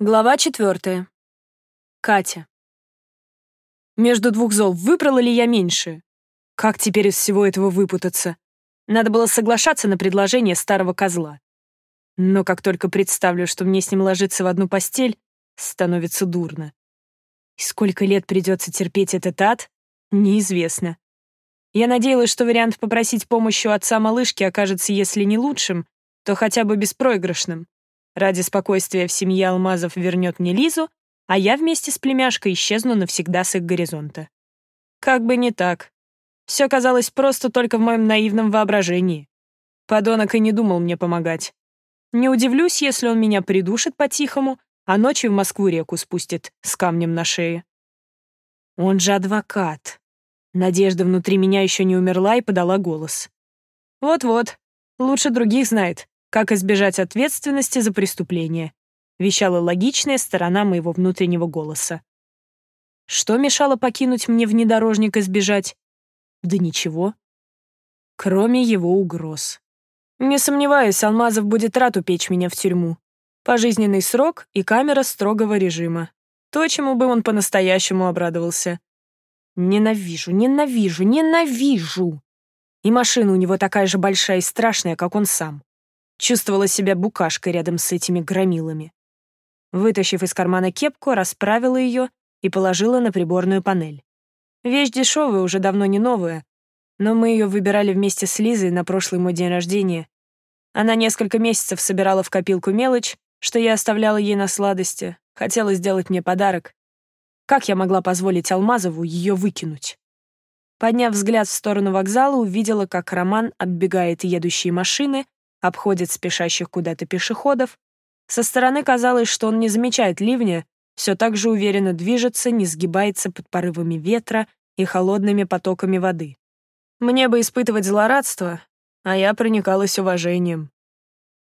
Глава четвертая. Катя. Между двух зол выбрала ли я меньше? Как теперь из всего этого выпутаться? Надо было соглашаться на предложение старого козла. Но как только представлю, что мне с ним ложиться в одну постель, становится дурно. И сколько лет придется терпеть этот ад, неизвестно. Я надеялась, что вариант попросить помощи у отца малышки окажется, если не лучшим, то хотя бы беспроигрышным. Ради спокойствия в семье Алмазов вернет мне Лизу, а я вместе с племяшкой исчезну навсегда с их горизонта. Как бы не так. Все казалось просто только в моем наивном воображении. Подонок и не думал мне помогать. Не удивлюсь, если он меня придушит по-тихому, а ночью в Москву реку спустит с камнем на шее. Он же адвокат. Надежда внутри меня еще не умерла и подала голос. Вот-вот, лучше других знает, как избежать ответственности за преступление, вещала логичная сторона моего внутреннего голоса. Что мешало покинуть мне внедорожник и сбежать? Да ничего. Кроме его угроз. Не сомневаюсь, Алмазов будет рад упечь меня в тюрьму. Пожизненный срок и камера строгого режима. То, чему бы он по-настоящему обрадовался. Ненавижу, ненавижу, ненавижу. И машина у него такая же большая и страшная, как он сам. Чувствовала себя букашкой рядом с этими громилами. Вытащив из кармана кепку, расправила ее и положила на приборную панель. Вещь дешевая, уже давно не новая, но мы ее выбирали вместе с Лизой на прошлый мой день рождения. Она несколько месяцев собирала в копилку мелочь, что я оставляла ей на сладости, хотела сделать мне подарок. Как я могла позволить Алмазову ее выкинуть? Подняв взгляд в сторону вокзала, увидела, как Роман оббегает едущие машины, обходит спешащих куда-то пешеходов. Со стороны казалось, что он не замечает ливня, все так же уверенно движется, не сгибается под порывами ветра и холодными потоками воды. Мне бы испытывать злорадство, а я проникалась уважением.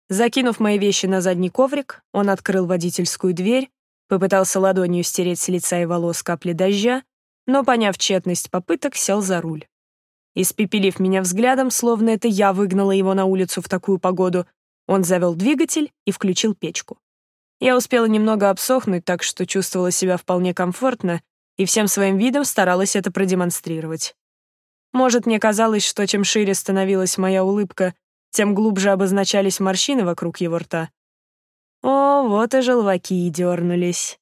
Закинув мои вещи на задний коврик, он открыл водительскую дверь, попытался ладонью стереть с лица и волос капли дождя, но, поняв тщетность попыток, сел за руль. Испепелив меня взглядом, словно это я выгнала его на улицу в такую погоду, он завел двигатель и включил печку. Я успела немного обсохнуть, так что чувствовала себя вполне комфортно и всем своим видом старалась это продемонстрировать. Может, мне казалось, что чем шире становилась моя улыбка, тем глубже обозначались морщины вокруг его рта. О, вот и желваки дернулись.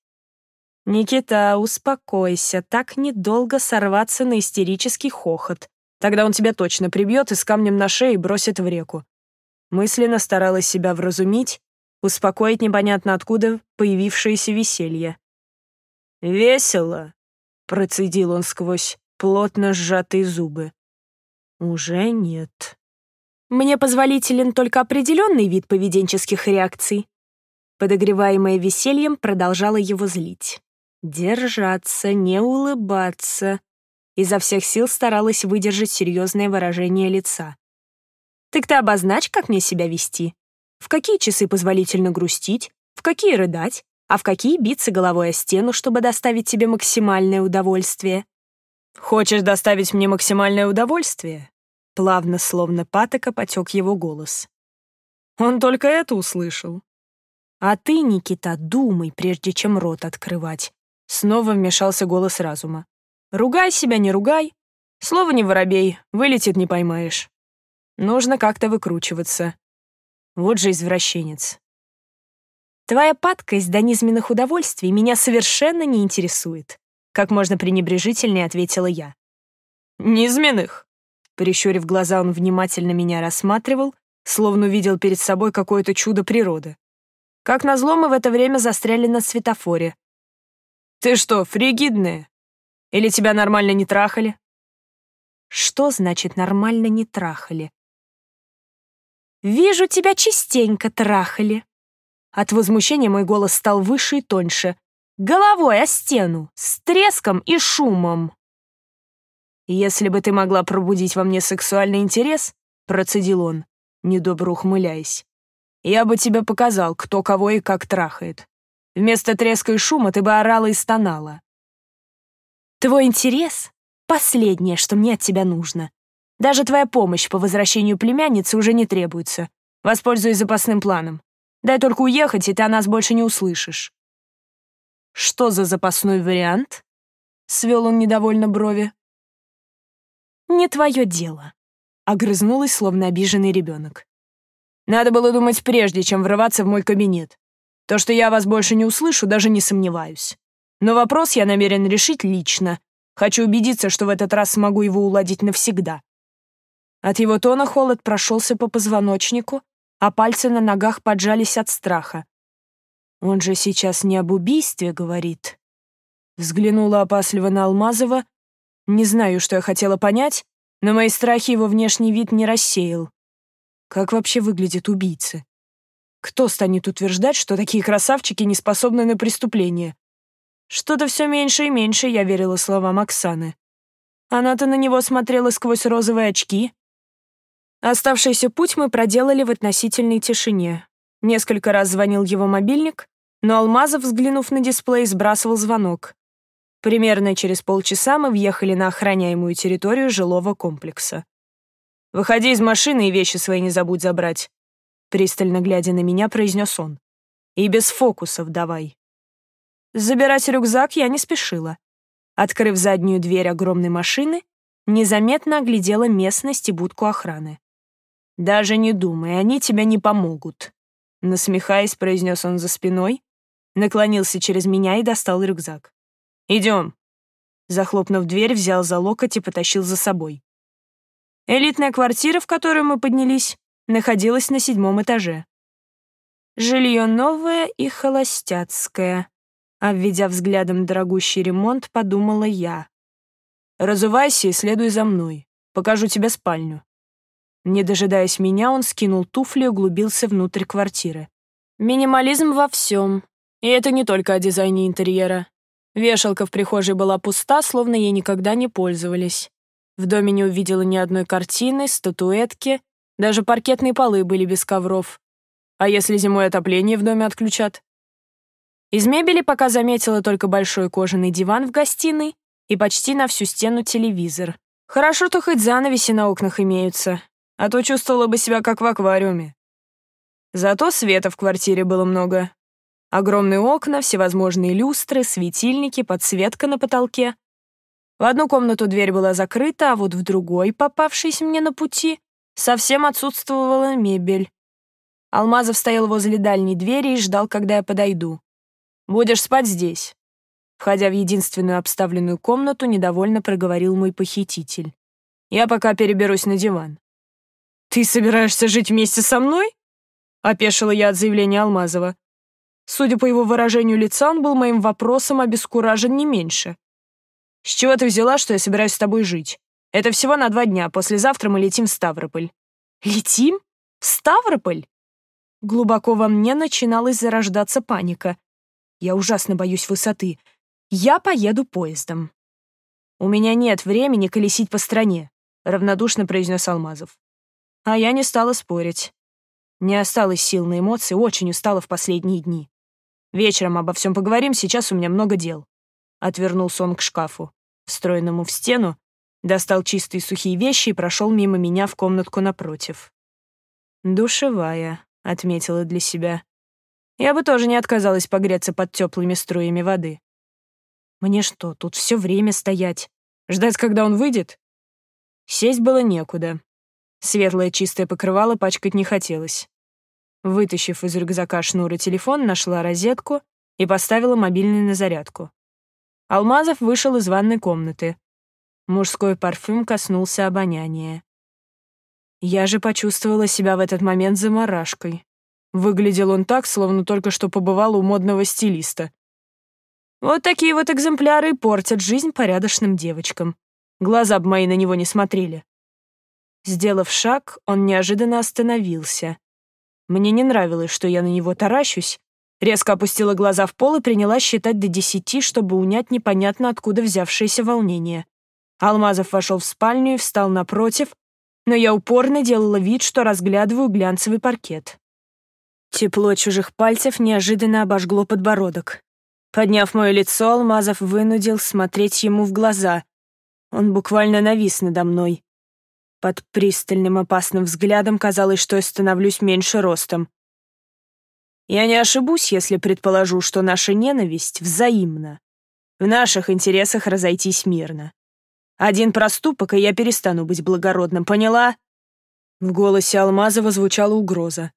«Никита, успокойся, так недолго сорваться на истерический хохот. Тогда он тебя точно прибьет и с камнем на шее бросит в реку. Мысленно старалась себя вразумить, успокоить непонятно откуда появившееся веселье. «Весело», — процедил он сквозь плотно сжатые зубы. «Уже нет». «Мне позволителен только определенный вид поведенческих реакций». Подогреваемая весельем продолжала его злить. «Держаться, не улыбаться, изо всех сил старалась выдержать серьезное выражение лица. «Так ты обозначь, как мне себя вести. В какие часы позволительно грустить, в какие рыдать, а в какие биться головой о стену, чтобы доставить тебе максимальное удовольствие». «Хочешь доставить мне максимальное удовольствие?» Плавно, словно патока, потек его голос. Он только это услышал. «А ты, Никита, думай, прежде чем рот открывать». Снова вмешался голос разума. Ругай себя, не ругай. Слово не воробей, вылетит не поймаешь. Нужно как-то выкручиваться. Вот же извращенец. Твоя падкость до низменных удовольствий меня совершенно не интересует, как можно пренебрежительнее ответила я. Низменных? Прищурив глаза, он внимательно меня рассматривал, словно увидел перед собой какое-то чудо природы. Как назло, мы в это время застряли на светофоре. «Ты что, фригидная?» Или тебя нормально не трахали?» «Что значит нормально не трахали?» «Вижу, тебя частенько трахали». От возмущения мой голос стал выше и тоньше. «Головой о стену, с треском и шумом». «Если бы ты могла пробудить во мне сексуальный интерес», — процедил он, недобро ухмыляясь, «я бы тебе показал, кто кого и как трахает. Вместо треска и шума ты бы орала и стонала. Твой интерес — последнее, что мне от тебя нужно. Даже твоя помощь по возвращению племянницы уже не требуется. Воспользуюсь запасным планом. Дай только уехать, и ты о нас больше не услышишь. Что за запасной вариант? Свел он недовольно брови. Не твое дело. Огрызнулась, словно обиженный ребенок. Надо было думать прежде, чем врываться в мой кабинет. То, что я вас больше не услышу, даже не сомневаюсь. Но вопрос я намерен решить лично. Хочу убедиться, что в этот раз смогу его уладить навсегда. От его тона холод прошелся по позвоночнику, а пальцы на ногах поджались от страха. Он же сейчас не об убийстве говорит. Взглянула опасливо на Алмазова. Не знаю, что я хотела понять, но мои страхи его внешний вид не рассеял. Как вообще выглядят убийцы? Кто станет утверждать, что такие красавчики не способны на преступление? Что-то все меньше и меньше я верила словам Оксаны. Она-то на него смотрела сквозь розовые очки. Оставшийся путь мы проделали в относительной тишине. Несколько раз звонил его мобильник, но Алмазов, взглянув на дисплей, сбрасывал звонок. Примерно через полчаса мы въехали на охраняемую территорию жилого комплекса. «Выходи из машины и вещи свои не забудь забрать», пристально глядя на меня, произнес он. «И без фокусов давай». Забирать рюкзак я не спешила. Открыв заднюю дверь огромной машины, незаметно оглядела местность и будку охраны. «Даже не думай, они тебя не помогут», — насмехаясь, произнес он за спиной, наклонился через меня и достал рюкзак. «Идем». Захлопнув дверь, взял за локоть и потащил за собой. Элитная квартира, в которую мы поднялись, находилась на седьмом этаже. Жилье новое и холостяцкое. Обведя взглядом дорогущий ремонт, подумала я. «Разувайся и следуй за мной. Покажу тебе спальню». Не дожидаясь меня, он скинул туфли и углубился внутрь квартиры. Минимализм во всем. И это не только о дизайне интерьера. Вешалка в прихожей была пуста, словно ей никогда не пользовались. В доме не увидела ни одной картины, статуэтки, даже паркетные полы были без ковров. А если зимой отопление в доме отключат? Из мебели пока заметила только большой кожаный диван в гостиной и почти на всю стену телевизор. Хорошо-то хоть занавеси на окнах имеются, а то чувствовала бы себя как в аквариуме. Зато света в квартире было много. Огромные окна, всевозможные люстры, светильники, подсветка на потолке. В одну комнату дверь была закрыта, а вот в другой, попавшейся мне на пути, совсем отсутствовала мебель. Алмазов стоял возле дальней двери и ждал, когда я подойду. «Будешь спать здесь?» Входя в единственную обставленную комнату, недовольно проговорил мой похититель. «Я пока переберусь на диван». «Ты собираешься жить вместе со мной?» — опешила я от заявления Алмазова. Судя по его выражению лица, он был моим вопросом обескуражен не меньше. «С чего ты взяла, что я собираюсь с тобой жить? Это всего на два дня, послезавтра мы летим в Ставрополь». «Летим? В Ставрополь?» Глубоко во мне начиналась зарождаться паника. Я ужасно боюсь высоты. Я поеду поездом. «У меня нет времени колесить по стране», — равнодушно произнес Алмазов. А я не стала спорить. Не осталось сил на эмоции, очень устала в последние дни. Вечером обо всем поговорим, сейчас у меня много дел». Отвернулся он к шкафу, встроенному в стену, достал чистые сухие вещи и прошел мимо меня в комнатку напротив. «Душевая», — отметила для себя. Я бы тоже не отказалась погреться под теплыми струями воды. Мне что, тут все время стоять? Ждать, когда он выйдет? Сесть было некуда. Светлое чистое покрывало пачкать не хотелось. Вытащив из рюкзака шнур и телефон, нашла розетку и поставила мобильный на зарядку. Алмазов вышел из ванной комнаты. Мужской парфюм коснулся обоняния. Я же почувствовала себя в этот момент заморашкой. Выглядел он так, словно только что побывал у модного стилиста. Вот такие вот экземпляры портят жизнь порядочным девочкам. Глаза б мои на него не смотрели. Сделав шаг, он неожиданно остановился. Мне не нравилось, что я на него таращусь. Резко опустила глаза в пол и принялась считать до десяти, чтобы унять непонятно откуда взявшееся волнение. Алмазов вошел в спальню и встал напротив, но я упорно делала вид, что разглядываю глянцевый паркет. Тепло чужих пальцев неожиданно обожгло подбородок. Подняв мое лицо, Алмазов вынудил смотреть ему в глаза. Он буквально навис надо мной. Под пристальным опасным взглядом казалось, что я становлюсь меньше ростом. Я не ошибусь, если предположу, что наша ненависть взаимна. В наших интересах разойтись мирно. Один проступок, и я перестану быть благородным, поняла?» В голосе Алмазова звучала угроза.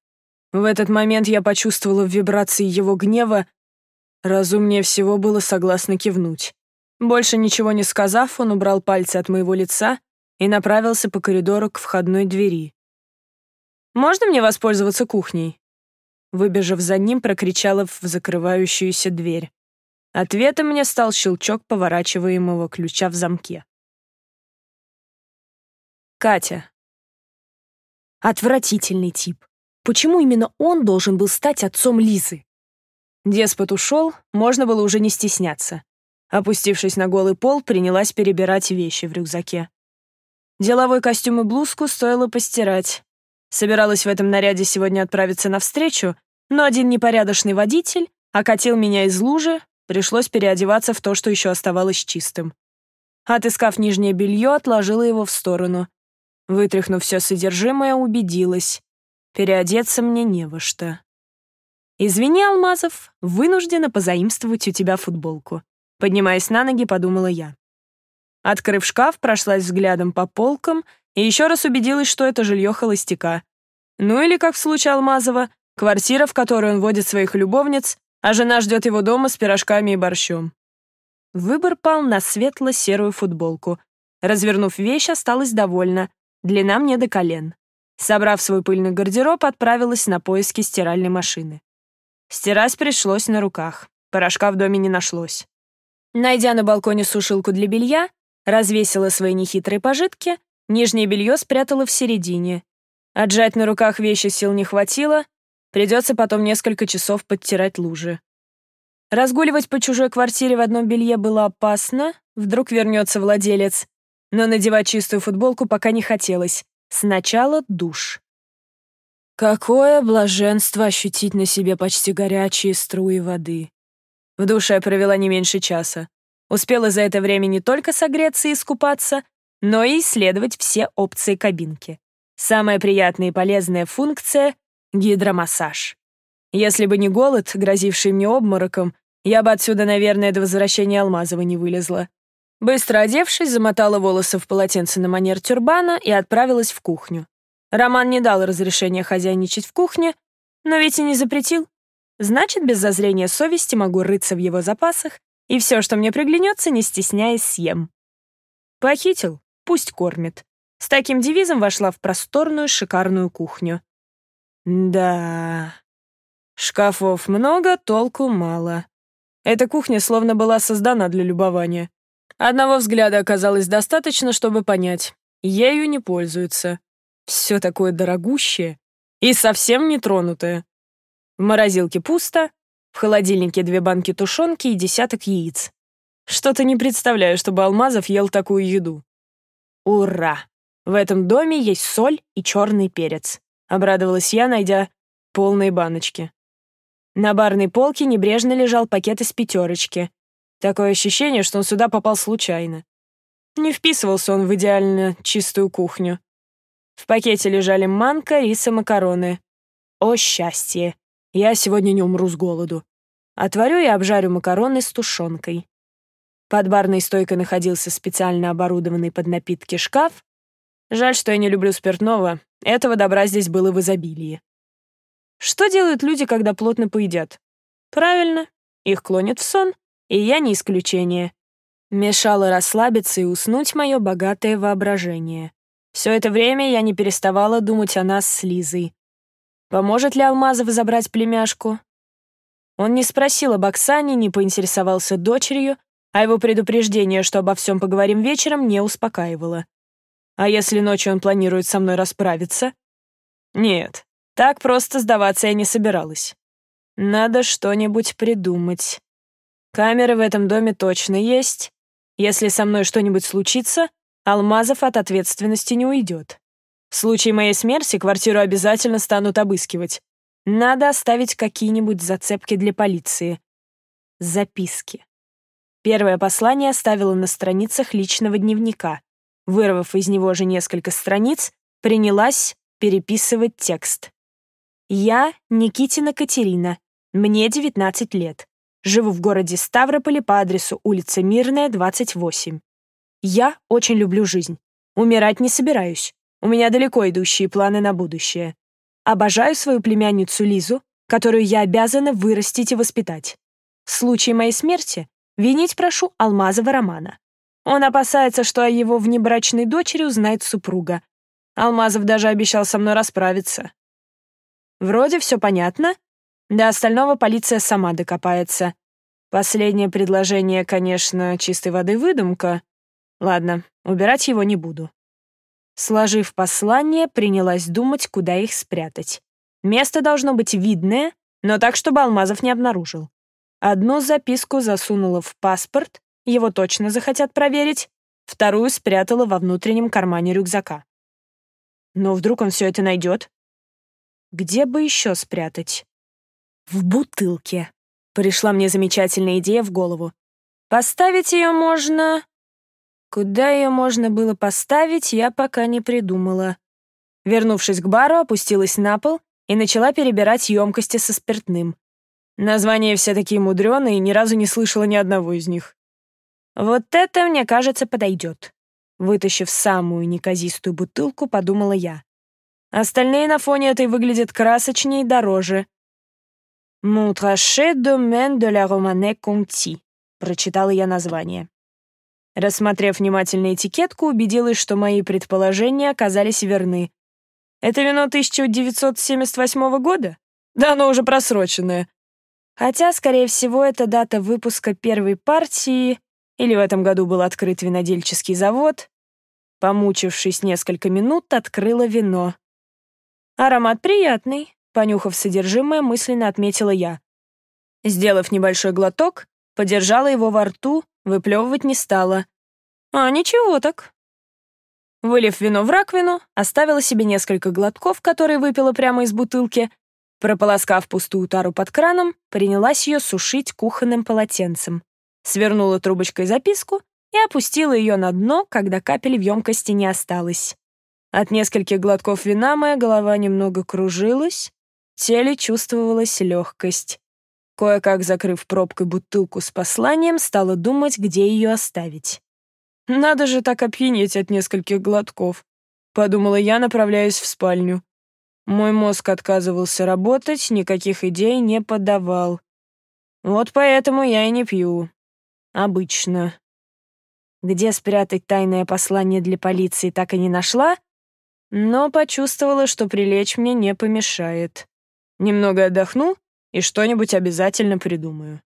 В этот момент я почувствовала вибрации его гнева. Разумнее всего было согласно кивнуть. Больше ничего не сказав, он убрал пальцы от моего лица и направился по коридору к входной двери. «Можно мне воспользоваться кухней?» Выбежав за ним, прокричала в закрывающуюся дверь. Ответом мне стал щелчок поворачиваемого ключа в замке. Катя. Отвратительный тип. Почему именно он должен был стать отцом Лизы? Деспот ушел, можно было уже не стесняться. Опустившись на голый пол, принялась перебирать вещи в рюкзаке. Деловой костюм и блузку стоило постирать. Собиралась в этом наряде сегодня отправиться навстречу, но один непорядочный водитель окатил меня из лужи, пришлось переодеваться в то, что еще оставалось чистым. Отыскав нижнее белье, отложила его в сторону. Вытряхнув все содержимое, убедилась. Переодеться мне не во что. «Извини, Алмазов, вынуждена позаимствовать у тебя футболку». Поднимаясь на ноги, подумала я. Открыв шкаф, прошлась взглядом по полкам и еще раз убедилась, что это жилье холостяка. Ну или, как в случае Алмазова, квартира, в которой он водит своих любовниц, а жена ждет его дома с пирожками и борщом. Выбор пал на светло-серую футболку. Развернув вещь, осталась довольна, Длина мне до колен. Собрав свой пыльный гардероб, отправилась на поиски стиральной машины. Стирать пришлось на руках. Порошка в доме не нашлось. Найдя на балконе сушилку для белья, развесила свои нехитрые пожитки, нижнее белье спрятала в середине. Отжать на руках вещи сил не хватило, придется потом несколько часов подтирать лужи. Разгуливать по чужой квартире в одном белье было опасно, вдруг вернется владелец, но надевать чистую футболку пока не хотелось. Сначала душ. Какое блаженство ощутить на себе почти горячие струи воды. В душе я провела не меньше часа. Успела за это время не только согреться и искупаться, но и исследовать все опции кабинки. Самая приятная и полезная функция — гидромассаж. Если бы не голод, грозивший мне обмороком, я бы отсюда, наверное, до возвращения Алмазова не вылезла. Быстро одевшись, замотала волосы в полотенце на манер тюрбана и отправилась в кухню. Роман не дал разрешения хозяйничать в кухне, но ведь и не запретил. Значит, без зазрения совести могу рыться в его запасах, и все, что мне приглянется, не стесняясь, съем. Похитил, пусть кормит. С таким девизом вошла в просторную шикарную кухню. Да, шкафов много, толку мало. Эта кухня словно была создана для любования. Одного взгляда оказалось достаточно, чтобы понять. Ею не пользуются. Все такое дорогущее и совсем не тронутое. В морозилке пусто, в холодильнике две банки тушенки и десяток яиц. Что-то не представляю, чтобы Алмазов ел такую еду. Ура! В этом доме есть соль и черный перец. Обрадовалась я, найдя полные баночки. На барной полке небрежно лежал пакет из пятерочки, Такое ощущение, что он сюда попал случайно. Не вписывался он в идеально чистую кухню. В пакете лежали манка, рис и макароны. О, счастье! Я сегодня не умру с голоду. Отварю и обжарю макароны с тушенкой. Под барной стойкой находился специально оборудованный под напитки шкаф. Жаль, что я не люблю спиртного. Этого добра здесь было в изобилии. Что делают люди, когда плотно поедят? Правильно, их клонят в сон, и я не исключение. Мешало расслабиться и уснуть мое богатое воображение. Все это время я не переставала думать о нас с Лизой. Поможет ли Алмазов забрать племяшку? Он не спросил об Оксане, не поинтересовался дочерью, а его предупреждение, что обо всем поговорим вечером, не успокаивало. А если ночью он планирует со мной расправиться? Нет, так просто сдаваться я не собиралась. Надо что-нибудь придумать. Камеры в этом доме точно есть. Если со мной что-нибудь случится, Алмазов от ответственности не уйдет. В случае моей смерти квартиру обязательно станут обыскивать. Надо оставить какие-нибудь зацепки для полиции. Записки. Первое послание оставила на страницах личного дневника. Вырвав из него же несколько страниц, принялась переписывать текст. «Я, Никитина Катерина, Мне 19 лет. Живу в городе Ставрополе по адресу улица Мирная, 28. Я очень люблю жизнь. Умирать не собираюсь. У меня далеко идущие планы на будущее. Обожаю свою племянницу Лизу, которую я обязана вырастить и воспитать. В случае моей смерти винить прошу Алмазова Романа. Он опасается, что о его внебрачной дочери узнает супруга. Алмазов даже обещал со мной расправиться. Вроде все понятно. До остального полиция сама докопается. Последнее предложение, конечно, чистой воды выдумка. Ладно, убирать его не буду. Сложив послание, принялась думать, куда их спрятать. Место должно быть видное, но так, чтобы Алмазов не обнаружил. Одну записку засунула в паспорт, его точно захотят проверить, вторую спрятала во внутреннем кармане рюкзака. Но вдруг он все это найдет? Где бы еще спрятать? В бутылке. Пришла мне замечательная идея в голову. Поставить ее можно... Куда ее можно было поставить, я пока не придумала. Вернувшись к бару, опустилась на пол и начала перебирать емкости со спиртным. Названия все такие мудреные, ни разу не слышала ни одного из них. Вот это, мне кажется, подойдет. Вытащив самую неказистую бутылку, подумала я. Остальные на фоне этой выглядят красочнее и дороже. «Мутраше домен de la Romane Conti», — прочитала я название. Рассмотрев внимательно этикетку, убедилась, что мои предположения оказались верны. Это вино 1978 года? Да оно уже просроченное. Хотя, скорее всего, это дата выпуска первой партии, или в этом году был открыт винодельческий завод. Помучившись несколько минут, открыла вино. Аромат приятный, понюхав содержимое, мысленно отметила я. Сделав небольшой глоток, подержала его во рту, выплевывать не стала. А ничего так. Вылив вино в раковину, оставила себе несколько глотков, которые выпила прямо из бутылки, Прополоскав пустую тару под краном, принялась ее сушить кухонным полотенцем. Свернула трубочкой записку и опустила ее на дно, когда капель в емкости не осталось. От нескольких глотков вина моя голова немного кружилась, теле чувствовалась легкость. Кое-как закрыв пробкой бутылку с посланием, стала думать, где ее оставить. «Надо же так опьянеть от нескольких глотков», — подумала я, направляясь в спальню. Мой мозг отказывался работать, никаких идей не подавал. Вот поэтому я и не пью. Обычно. Где спрятать тайное послание для полиции, так и не нашла, но почувствовала, что прилечь мне не помешает. Немного отдохну и что-нибудь обязательно придумаю.